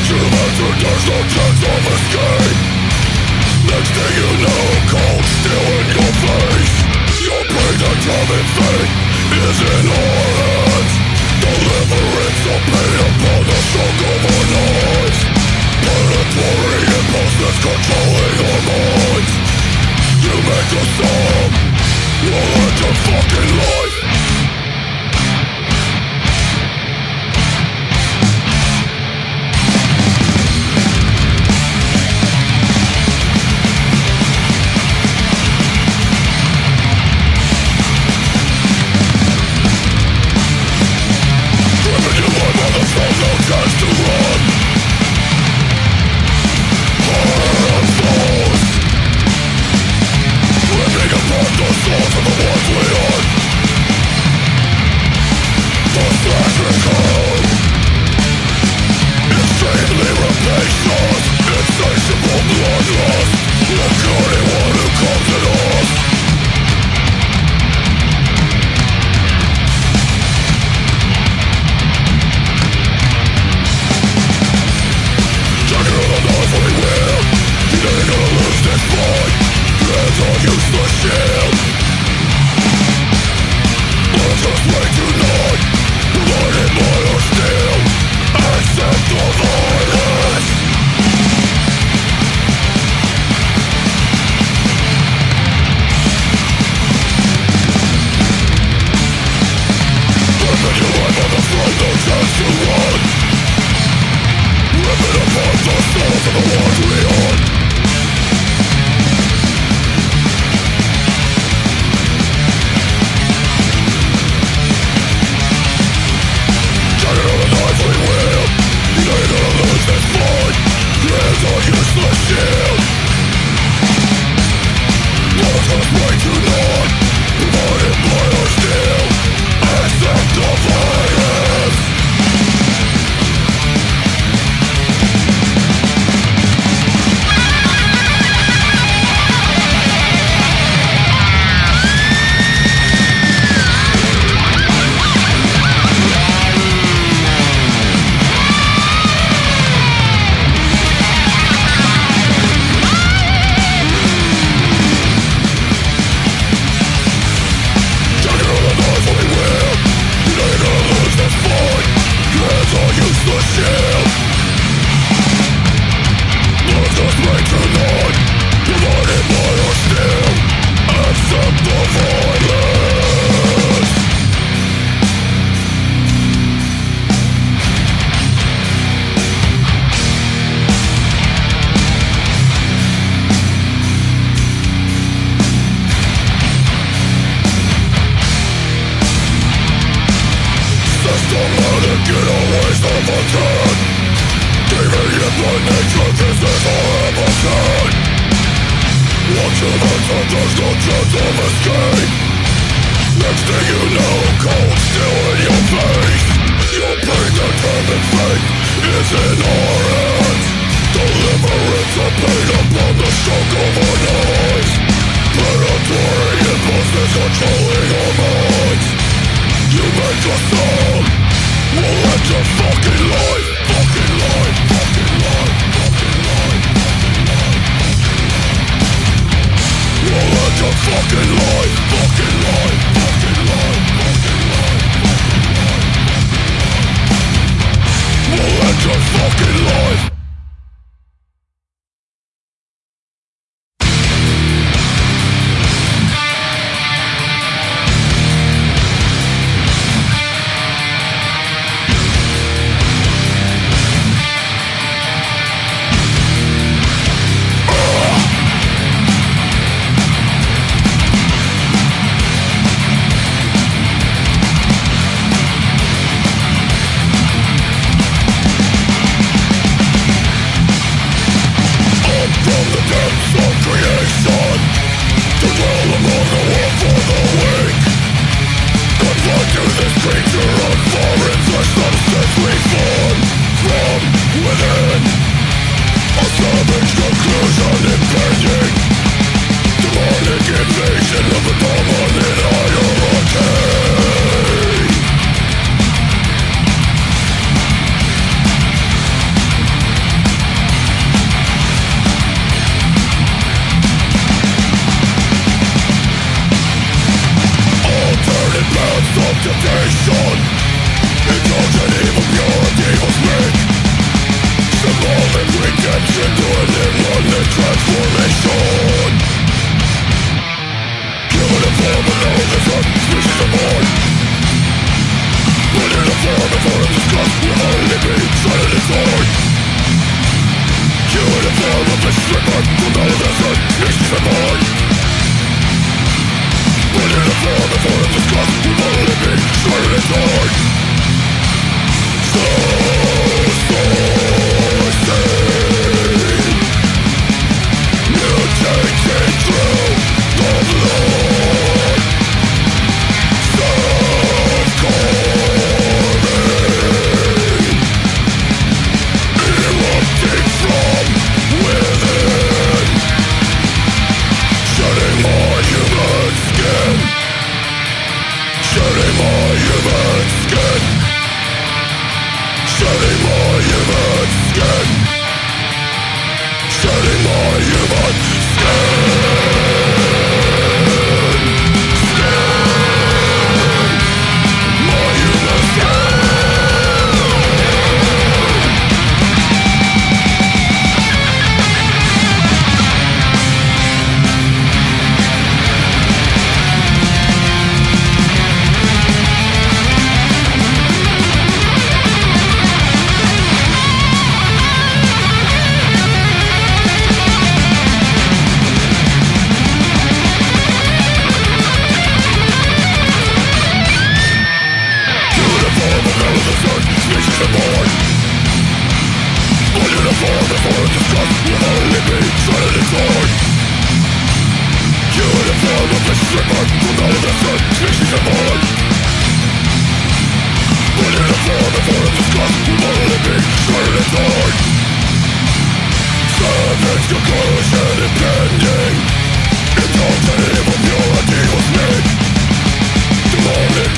There's no chance of escape Next thing you know, cold steel in your face Your predetermined fate is in our hands of pain upon the Predatory impulses controlling our minds You make fucking life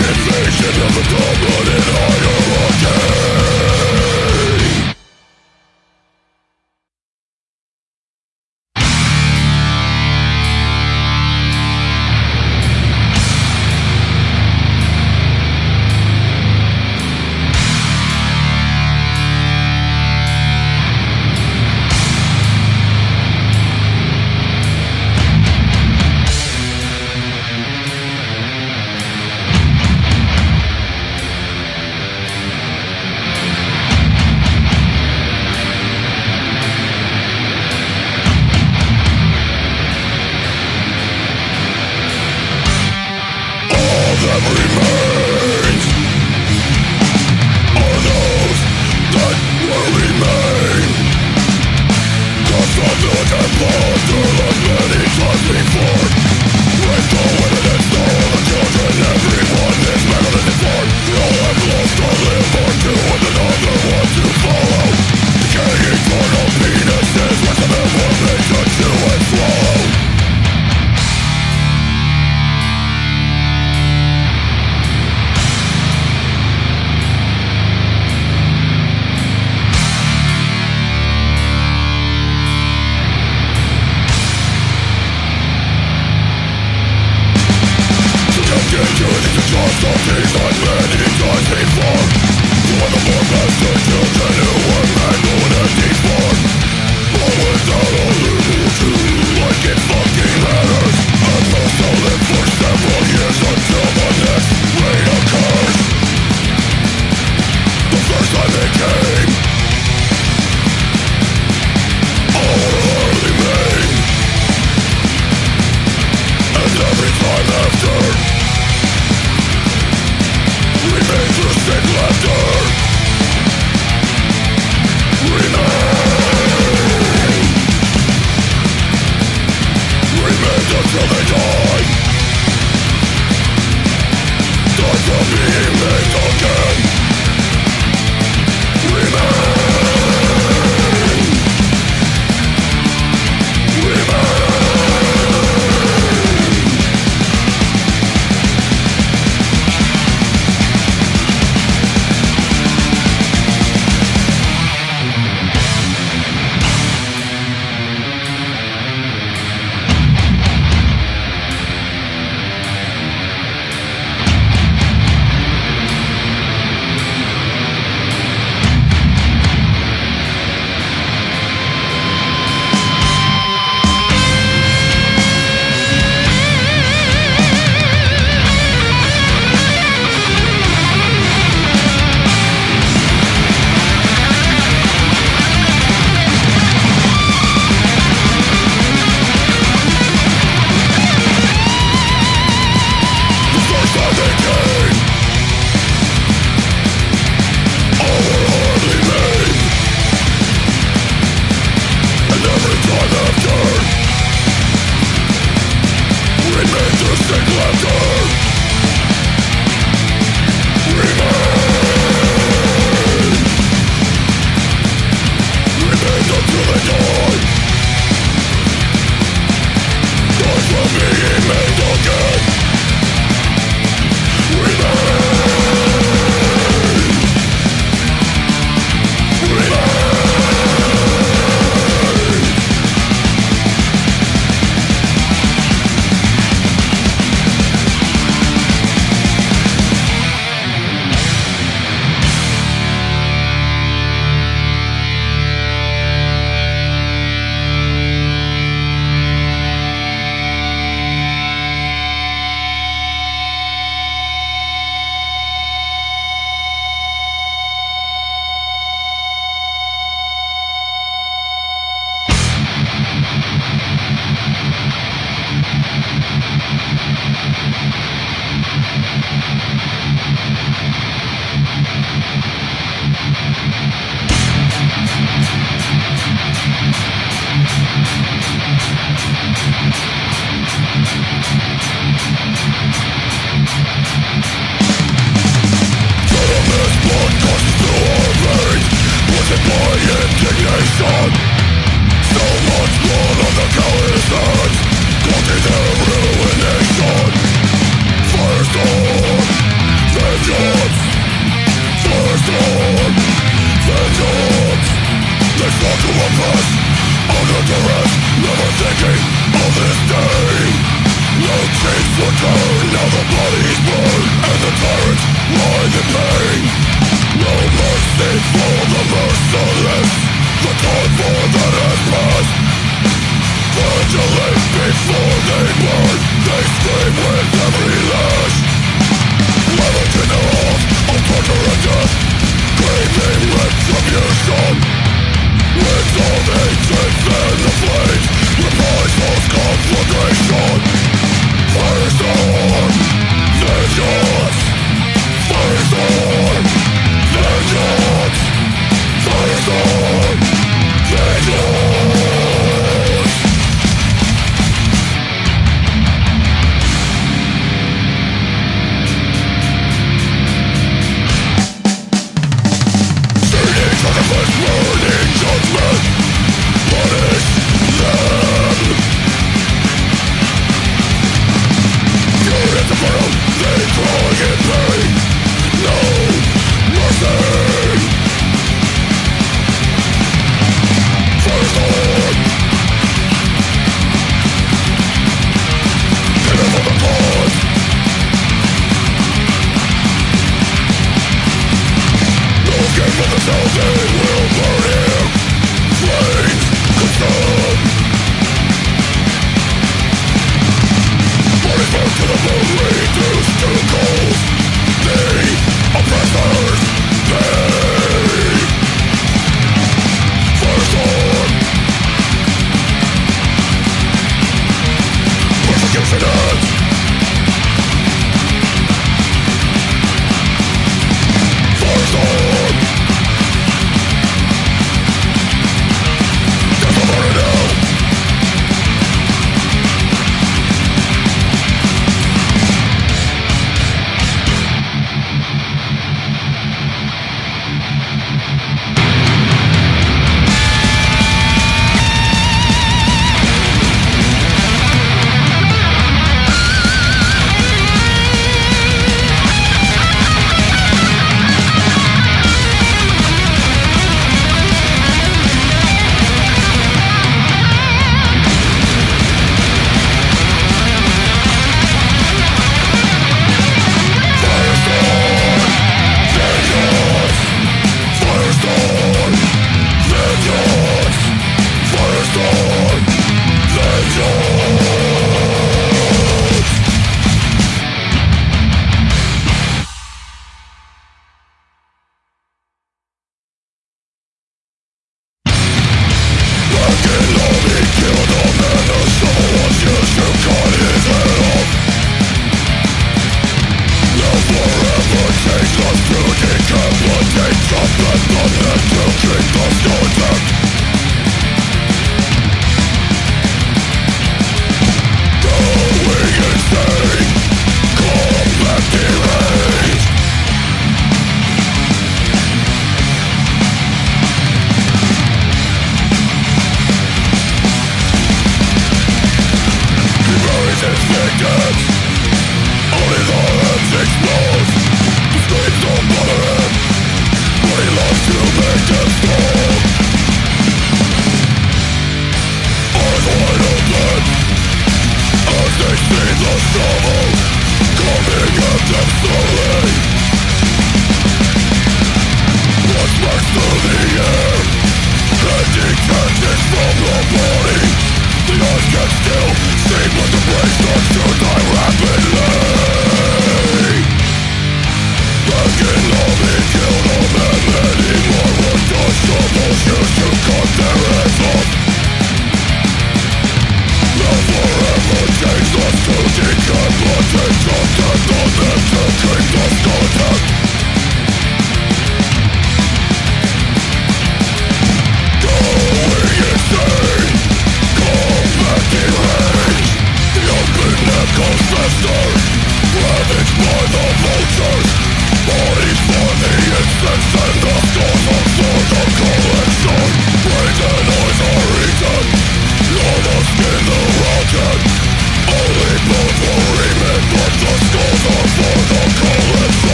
Invasion of the globe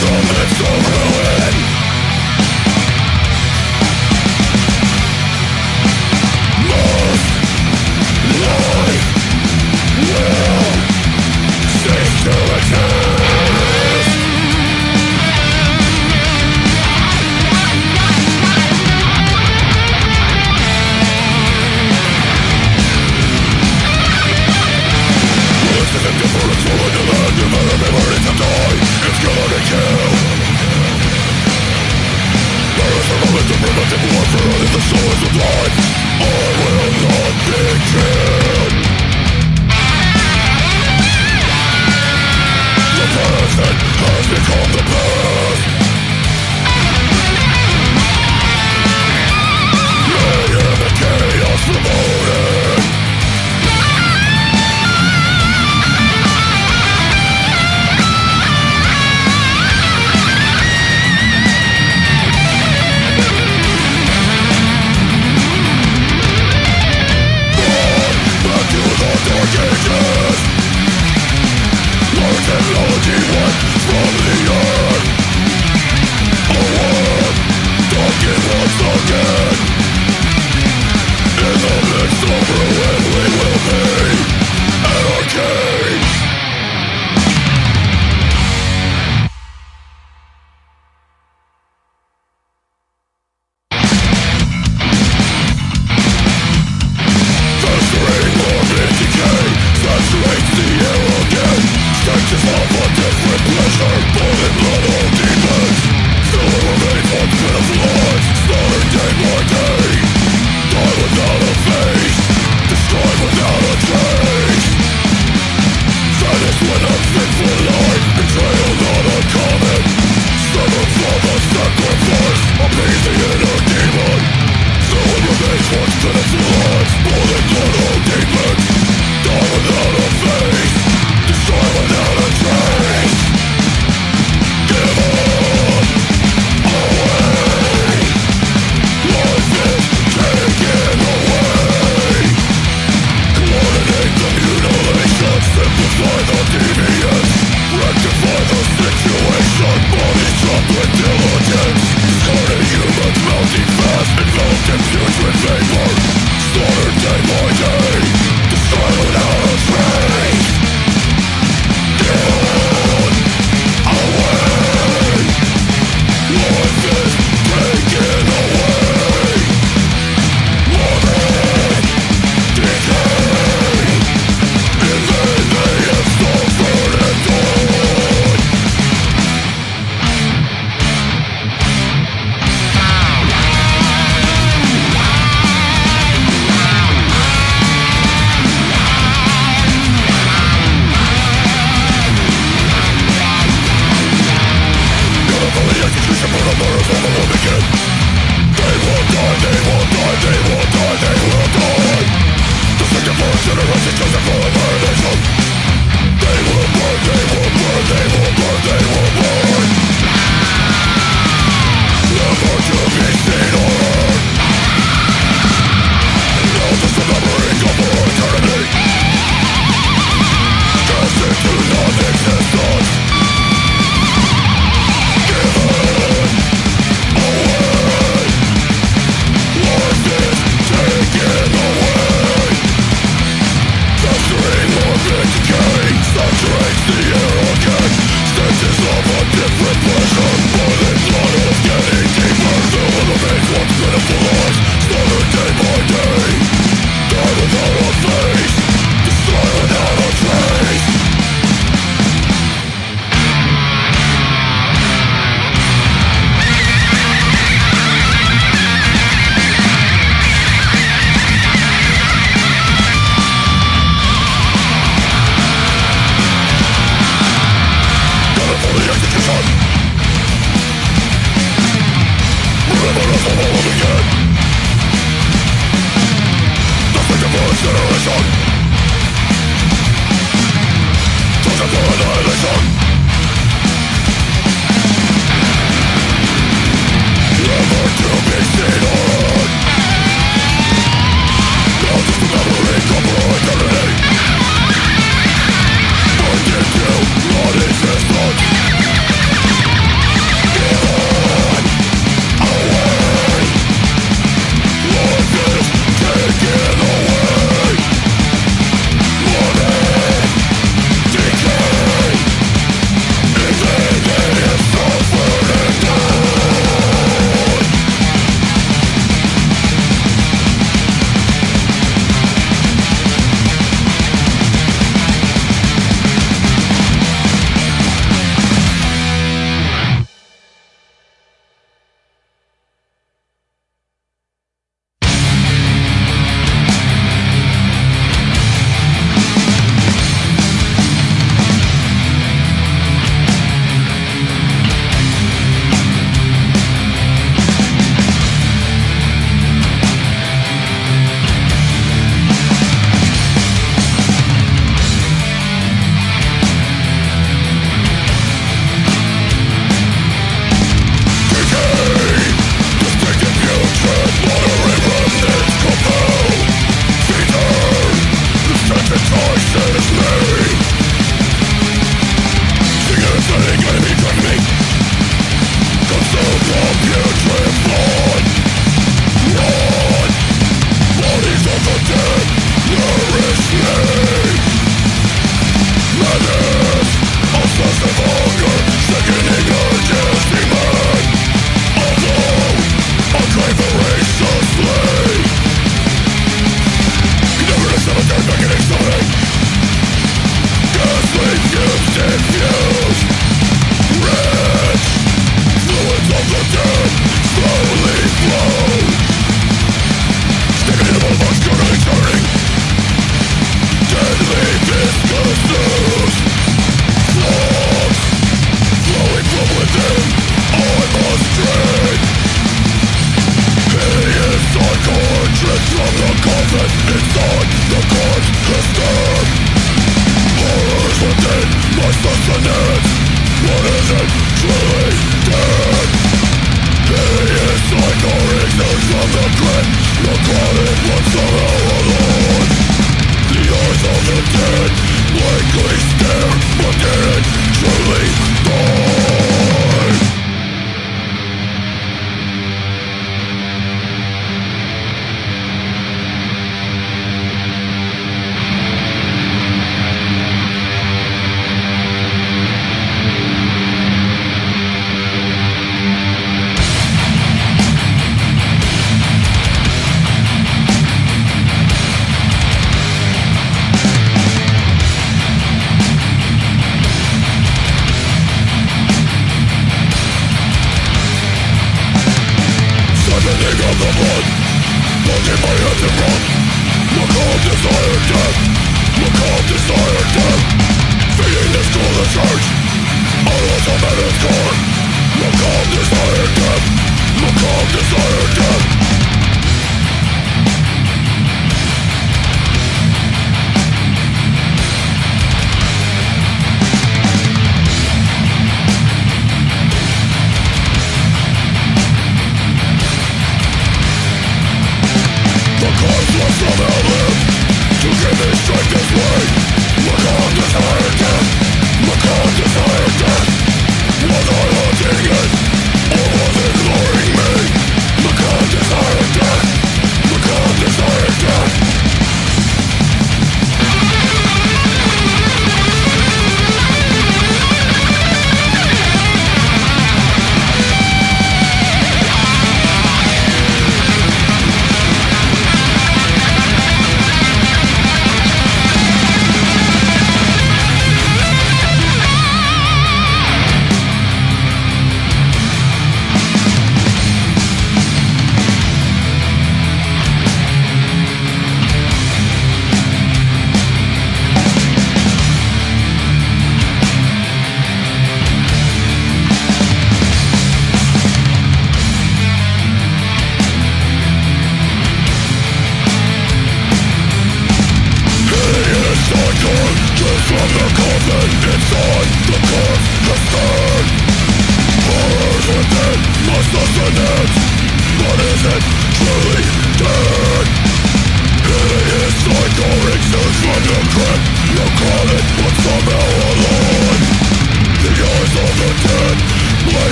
From this of